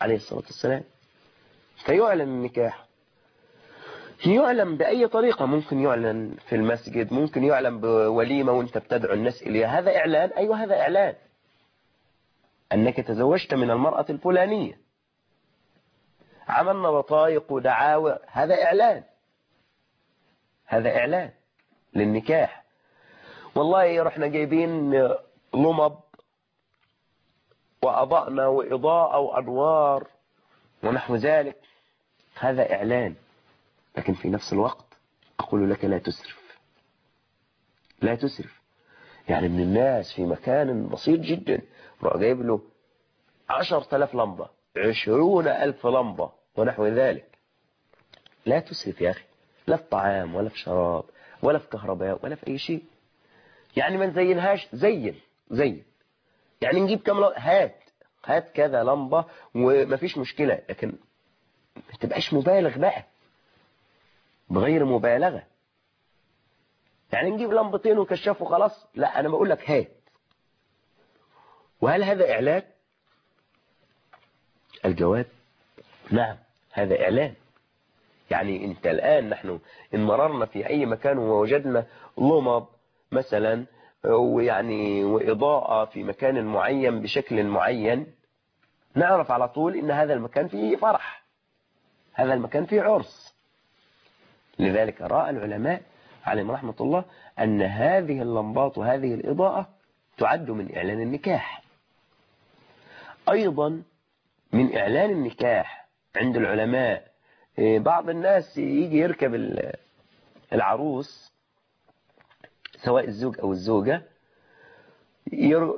عليه الصلاة والسلام. فيعلن النكاح. يعلن بأي طريقة؟ ممكن يعلن في المسجد ممكن يعلن بوليمة وأنت بتدعو الناس إليها. هذا إعلان؟ أيوة هذا إعلان. أنك تزوجت من المرأة الفلانية. عملنا بطايق ودعاوى. هذا إعلان. هذا إعلان للنكاح. والله رحنا جايبين لمض وأضأنا وإضاءة وأنوار ونحو ذلك. هذا إعلان لكن في نفس الوقت أقول لك لا تسرف. لا تسرف. يعني من الناس في مكان بسيط جدا روح جايب له عشر تلاف لمبة عشرون ألف لمبة ونحو ذلك. لا تسرف يا أخي. لا في طعام ولا في شراب ولا في كهرباء ولا في أي شيء. يعني ما نزينهاش زين زين. يعني نجيب لمبة؟ هات هات كذا لمبة ومفيش مشكلة لكن ما تبقاش مبالغ بقى. بغير مبالغة. يعني نجيب لمبتين وكشاف وخلاص؟ لا أنا بقول لك هات. وهل هذا إعلان؟ الجواب نعم هذا إعلان. يعني أنت الآن نحن إن مررنا في أي مكان ووجدنا لمض مثلا ويعني وإضاءة في مكان معين بشكل معين نعرف على طول إن هذا المكان فيه فرح هذا المكان فيه عرس. لذلك رأى العلماء عليهم رحمة الله أن هذه اللمبات وهذه الإضاءة تعد من إعلان النكاح. أيضا من إعلان النكاح عند العلماء بعض الناس يجي يركب العروس سواء الزوج أو الزوجة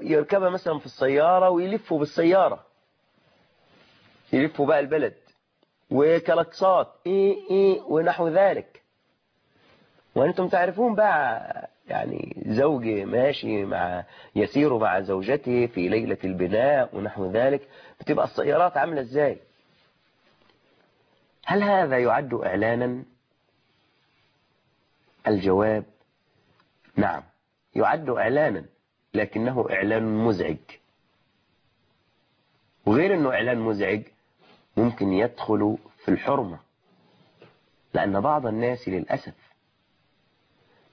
يركبها مثلا في السيارة ويلفوا بالسيارة. يلفوا بقى البلد. وكلاكسات. إيه إيه ونحو ذلك. وأنتم تعرفون بقى يعني زوج ماشي مع يسير مع زوجته في ليلة البناء ونحو ذلك. بتبقى السيارات عاملة إزاي؟ هل هذا يعد إعلانا؟ الجواب نعم. يعد إعلانا لكنه إعلان مزعج. وغير أنه إعلان مزعج ممكن يدخل في الحرمة لأن بعض الناس للأسف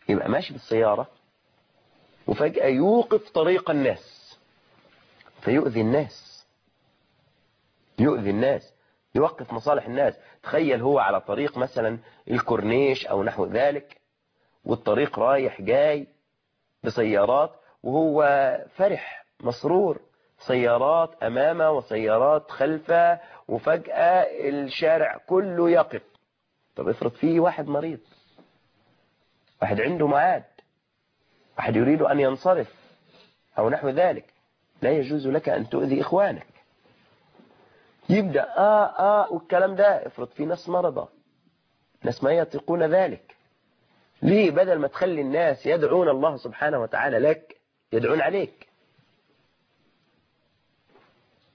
يبقى ماشي بالسيارة وفجأة يوقف طريق الناس. فيؤذي الناس. يؤذي الناس يوقف مصالح الناس. تخيل هو على طريق مثلا الكورنيش أو نحو ذلك والطريق رايح جاي بسيارات وهو فرح مسرور. سيارات أمامه وسيارات خلفه وفجأة الشارع كله يقف. طب افرض فيه واحد مريض واحد عنده معاد واحد يريد أن ينصرف أو نحو ذلك لا يجوز لك أن تؤذي إخوانك. يبدأ آه آه والكلام ده. افرض في ناس مرضى ناس ما يطيقون ذلك. ليه بدل ما تخلي الناس يدعون الله سبحانه وتعالى لك يدعون عليك؟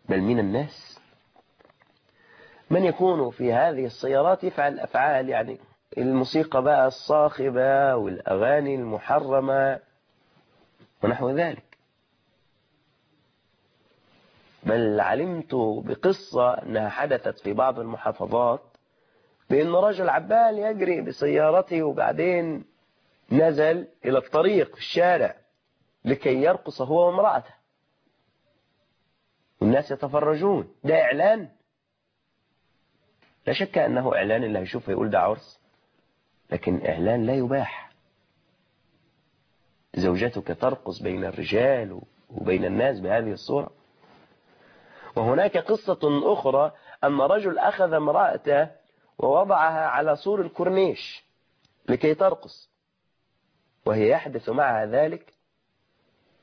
بل من الناس. من يكون في هذه السيارات يفعل أفعال يعني الموسيقى بقى الصاخبة والأغاني المحرمة ونحو ذلك. بل علمت بقصة أنها حدثت في بعض المحافظات بأن رجل عبال يجري بسيارته وبعدين نزل إلى الطريق في الشارع لكي يرقص هو وامرأته. والناس يتفرجون. ده إعلان. لا شك أنه إعلان اللي هيشوفه يقول ده عرس لكن إعلان لا يباح. زوجتك ترقص بين الرجال وبين الناس بهذه الصورة. وهناك قصة أخرى أن رجل أخذ امرأته ووضعها على سور الكورنيش لكي ترقص. وهي يحدث معها ذلك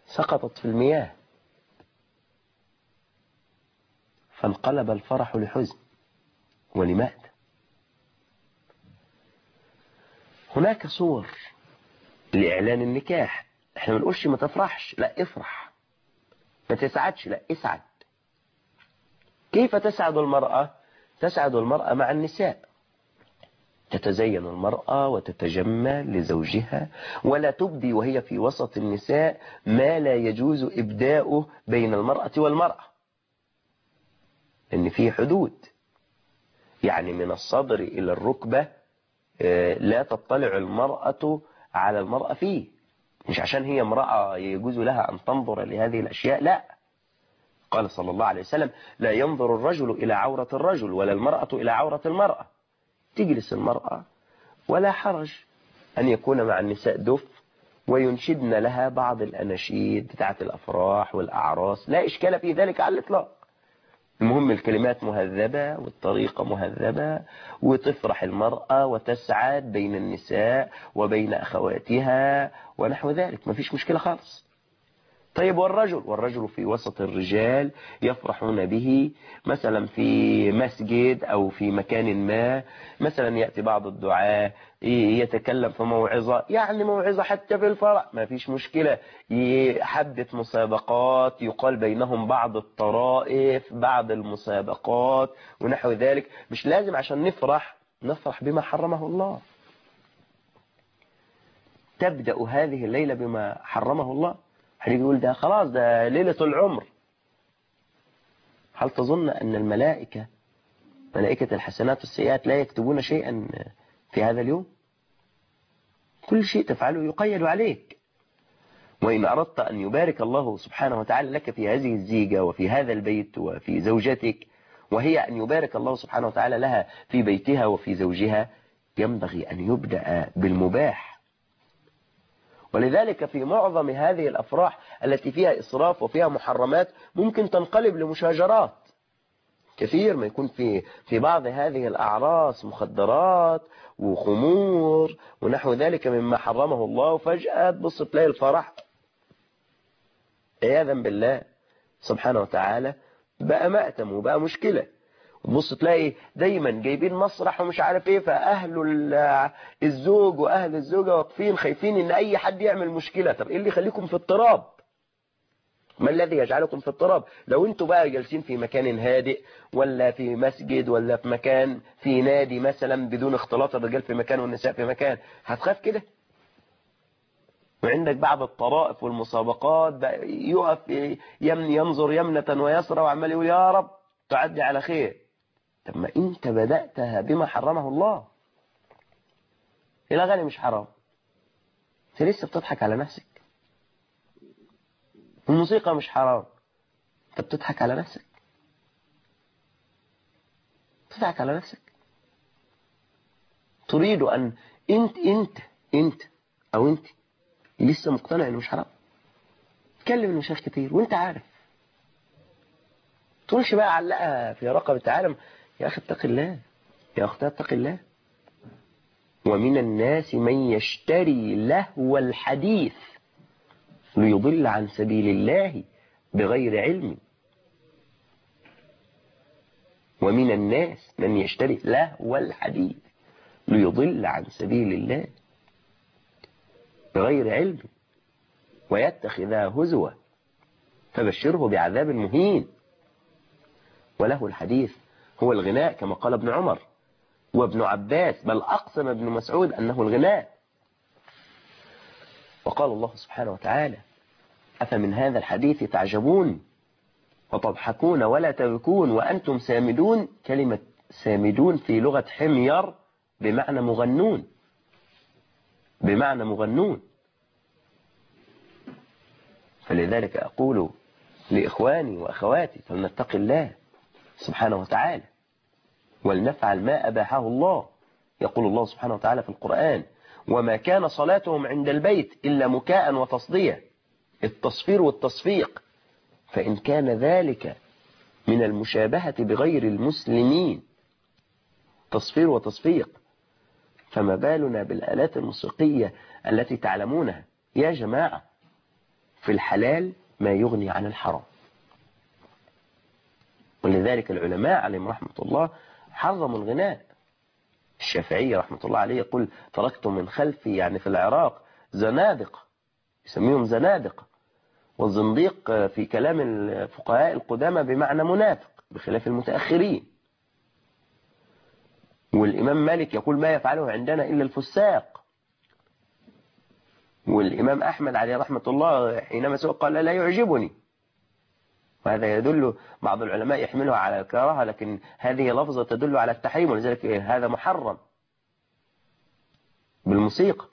سقطت في المياه. فانقلب الفرح لحزن ولماذا هناك صور لإعلان النكاح. إحنا ما نقولش ما تفرحش لا افرح. ما تسعدش لا اسعد. كيف تسعد المرأة؟ تسعد المرأة مع النساء. تتزين المرأة وتتجمل لزوجها ولا تبدي وهي في وسط النساء ما لا يجوز إبداؤه بين المرأة والمرأة. إن في حدود. يعني من الصدر إلى الركبة لا تطلع المرأة على المرأة فيه. مش عشان هي امرأة يجوز لها أن تنظر لهذه الأشياء لا. قال صلى الله عليه وسلم لا ينظر الرجل إلى عورة الرجل ولا المرأة إلى عورة المرأة. تجلس المرأة ولا حرج أن يكون مع النساء دف وينشدن لها بعض الأناشيد بتاعت الأفراح والأعراس. لا إشكال في ذلك على الإطلاق. المهم الكلمات مهذبة والطريقة مهذبة وتفرح المرأة وتسعد بين النساء وبين أخواتها ونحو ذلك. ما فيش مشكلة خالص. طيب والرجل والرجل في وسط الرجال يفرحون به مثلا في مسجد أو في مكان ما مثلا يأتي بعض الدعاة يتكلم في موعظة يعني موعظة حتى في الفرح ما فيش مشكلة. يحدث مسابقات يقال بينهم بعض الطرائف بعض المسابقات ونحو ذلك. مش لازم عشان نفرح نفرح بما حرمه الله. تبدأ هذه الليلة بما حرمه الله. يقول ده خلاص ده ليلة العمر. هل تظن أن الملائكة ملائكة الحسنات والسيئات لا يكتبون شيئا في هذا اليوم؟ كل شيء تفعله يقيد عليك. وإن أردت أن يبارك الله سبحانه وتعالى لك في هذه الزيجة وفي هذا البيت وفي زوجتك وهي أن يبارك الله سبحانه وتعالى لها في بيتها وفي زوجها ينبغي أن يبدأ بالمباح. ولذلك في معظم هذه الأفراح التي فيها إسراف وفيها محرمات ممكن تنقلب لمشاجرات. كثير ما يكون في في بعض هذه الأعراس مخدرات وخمور ونحو ذلك مما حرمه الله وفجأة تبص تلاقي الفرح. عياذا بالله. سبحانه وتعالى بقى مأتم وبقى مشكلة. تبص تلاقي دايما جايبين مسرح ومش عارف إيه فأهل الزوج وأهل الزوجة واقفين خايفين إن أي حد يعمل مشكلة. طب إيه اللي يخليكم في اضطراب؟ ما الذي يجعلكم في اضطراب؟ لو أنتوا بقى جالسين في مكان هادئ ولا في مسجد ولا في مكان في نادي مثلا بدون اختلاط الرجال في مكان والنساء في مكان هتخاف كده؟ وعندك بعض الطرائف والمسابقات يقف ينظر يمنة ويسرى وعمال يقول يا رب تعدي على خير. طب ما انت بدأتها بما حرمه الله. الأغاني مش حرام. انت لسه بتضحك على نفسك. الموسيقى مش حرام. انت بتضحك على نفسك. بتضحك على نفسك. تريد أن انت انت انت أو انت لسه مقتنع إنه مش حرام. تكلم المشايخ كتير وانت عارف. تقولش بقى علقها في رقبة عالم. يا أخي اتق الله. يا أختي اتق الله. ومن الناس من يشتري لهو الحديث ليضل عن سبيل الله بغير علم. ومن الناس من يشتري لهو الحديث ليضل عن سبيل الله بغير علم ويتخذها هزوا. فبشره بعذاب مهين. وله الحديث هو الغناء كما قال ابن عمر. وابن عباس بل أقسم ابن مسعود أنه الغناء. وقال الله سبحانه وتعالى أفمن هذا الحديث تعجبون؟ وتضحكون ولا تبكون وأنتم سامدون؟ كلمة سامدون في لغة حمير بمعنى مغنون. بمعنى مغنون. فلذلك أقول لإخواني وأخواتي فلنتق الله. سبحانه وتعالى. ولنفعل ما أباحه الله. يقول الله سبحانه وتعالى في القرآن وما كان صلاتهم عند البيت إلا مكاء وتصدية. التصفير والتصفيق. فإن كان ذلك من المشابهة بغير المسلمين. تصفير وتصفيق. فما بالنا بالآلات الموسيقية التي تعلمونها؟ يا جماعة في الحلال ما يغني عن الحرام. ولذلك العلماء عليهم رحمة الله حرموا الغناء. الشافعي رحمة الله عليه يقول تركت من خلفي يعني في العراق زنادق يسميهم زنادقة والزنديق في كلام الفقهاء القدامى بمعنى منافق بخلاف المتأخرين. والإمام مالك يقول ما يفعله عندنا إلا الفساق. والإمام أحمد عليه رحمة الله حينما سئل قال لا يعجبني. وهذا يدل بعض العلماء يحملها على الكراهة لكن هذه لفظة تدل على التحريم ولذلك هذا محرم بالموسيقى.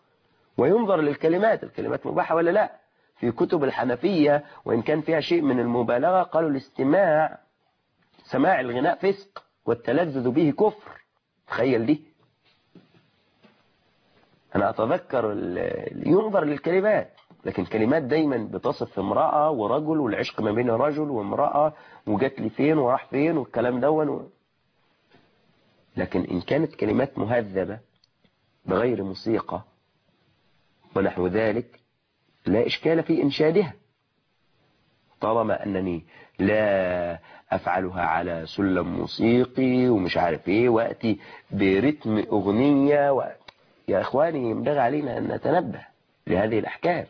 وينظر للكلمات الكلمات مباحة ولا لا؟ في كتب الحنفية وإن كان فيها شيء من المبالغة قالوا الاستماع سماع الغناء فسق والتلذذ به كفر. تخيل دي. أنا أتذكر ينظر للكلمات. لكن كلمات دايما بتصف امرأة ورجل والعشق ما بين رجل وامرأة وجات لي فين وراح فين والكلام دون و... لكن إن كانت كلمات مهذبة بغير موسيقى ونحو ذلك لا إشكال في إنشادها. طالما أنني لا أفعلها على سلم موسيقي ومش عارف إيه وأتي برتم أغنية و... يا إخواني ينبغي علينا أن نتنبه لهذه الأحكام.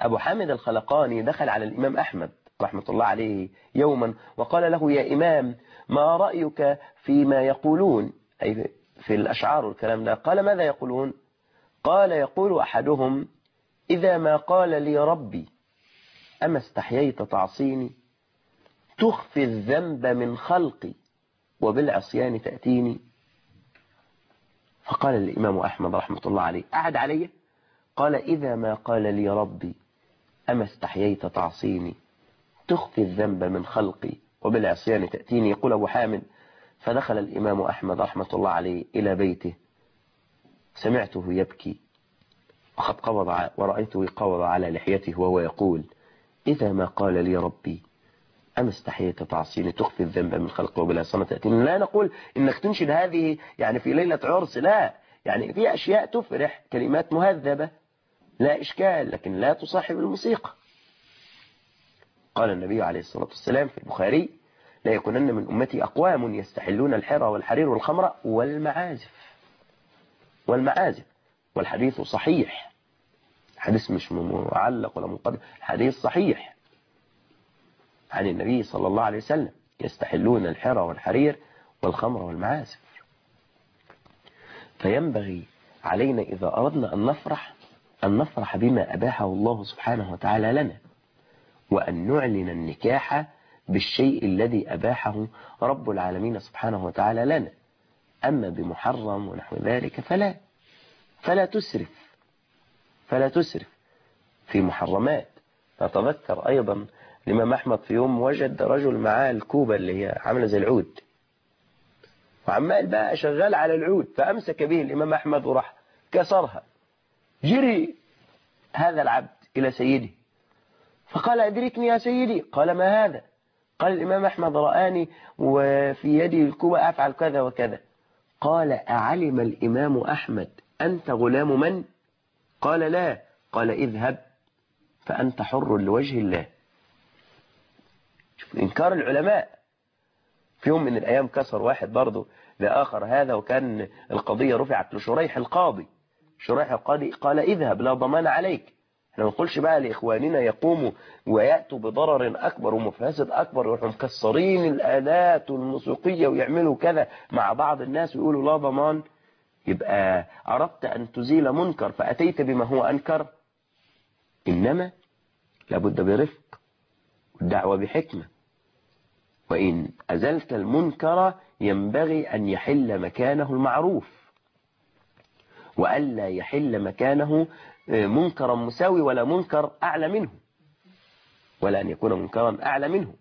أبو حامد الخلقاني دخل على الإمام أحمد رحمة الله عليه يوما وقال له يا إمام ما رأيك فيما يقولون؟ أي في الأشعار والكلام ده. قال ماذا يقولون؟ قال يقول أحدهم إذا ما قال لي ربي أما استحييت تعصيني تخفي الذنب من خلقي وبالعصيان تأتيني؟ فقال الإمام أحمد رحمة الله عليه. أعد علي؟ قال إذا ما قال لي ربي أما استحييت تعصيني؟ تخفي الذنب من خلقي وبالعصيان تأتيني؟ يقول أبو حامد. فدخل الإمام أحمد رحمة الله عليه إلى بيته. سمعته يبكي. وقد قبض ورأيته قبض على لحيته وهو يقول إذا ما قال لي ربي أما استحييت تعصيني؟ تخفي الذنب من خلقه وبلا صنة تأتيني؟ لا نقول إنك تنشد هذه يعني في ليلة عرس لا. يعني في أشياء تفرح كلمات مهذبة. لا إشكال لكن لا تصاحب الموسيقى. قال النبي عليه الصلاة والسلام في البخاري لا يكونن من أمتي أقوام يستحلون الحرى والحرير والخمر والمعازف. والمعازف. والحديث صحيح. حديث مش معلق ولا منقطع. الحديث صحيح. عن النبي صلى الله عليه وسلم يستحلون الحرى والحرير والخمر والمعازف. فينبغي علينا إذا أردنا أن نفرح أن نفرح بما أباحه الله سبحانه وتعالى لنا وأن نعلن النكاح بالشيء الذي أباحه رب العالمين سبحانه وتعالى لنا. أما بمحرم ونحو ذلك فلا فلا تسرف فلا تسرف في محرمات. أتذكر أيضا الإمام أحمد في يوم وجد رجل معاه الكوبة اللي هي عاملة زي العود. وعمال بقى شغال على العود فأمسك به الإمام أحمد وراح كسرها. جري هذا العبد إلى سيده. فقال أدركني يا سيدي؟ قال ما هذا؟ قال الإمام أحمد رآني وفي يدي الكوبة أفعل كذا وكذا. قال أعلم الإمام أحمد أنت غلام من؟ قال لا. قال اذهب فأنت حر لوجه الله. شوف إنكار العلماء. في يوم من الأيام كسر واحد برضه لآخر هذا وكان القضية رفعت لشريح القاضي. شريح القاضي قال اذهب لا ضمان عليك. إحنا ما نقولش بقى لإخواننا يقوموا ويأتوا بضرر أكبر ومفاسد أكبر ويروحوا مكسرين الآلات الموسيقية ويعملوا كذا مع بعض الناس ويقولوا لا ضمان. يبقى أردت أن تزيل منكر فأتيت بما هو أنكر. إنما لابد برفق والدعوة بحكمة. وإن أزلت المنكر ينبغي أن يحل مكانه المعروف. وألا يحل مكانه منكرا مساوي ولا منكر أعلى منه. ولا أن يكون منكرا أعلى منه.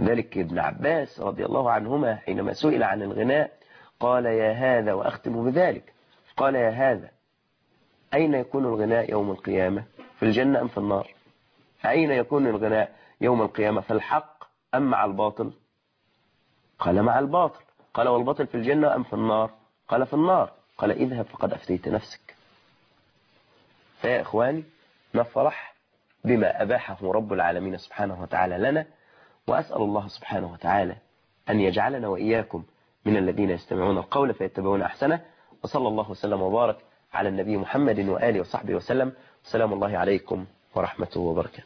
ذلك ابن عباس رضي الله عنهما حينما سئل عن الغناء قال يا هذا وأختم بذلك. قال يا هذا أين يكون الغناء يوم القيامة؟ في الجنة أم في النار؟ أين يكون الغناء يوم القيامة؟ في الحق أم مع الباطل؟ قال مع الباطل. قال والباطل في الجنة أم في النار؟ قال في النار. قال اذهب فقد أفتيت نفسك. فيا إخواني نفرح بما أباحه رب العالمين سبحانه وتعالى لنا وأسأل الله سبحانه وتعالى أن يجعلنا وإياكم من الذين يستمعون القول فيتبعون أحسنه. وصلى الله وسلم وبارك على النبي محمد وآله وصحبه وسلم. سلام الله عليكم ورحمته وبركاته.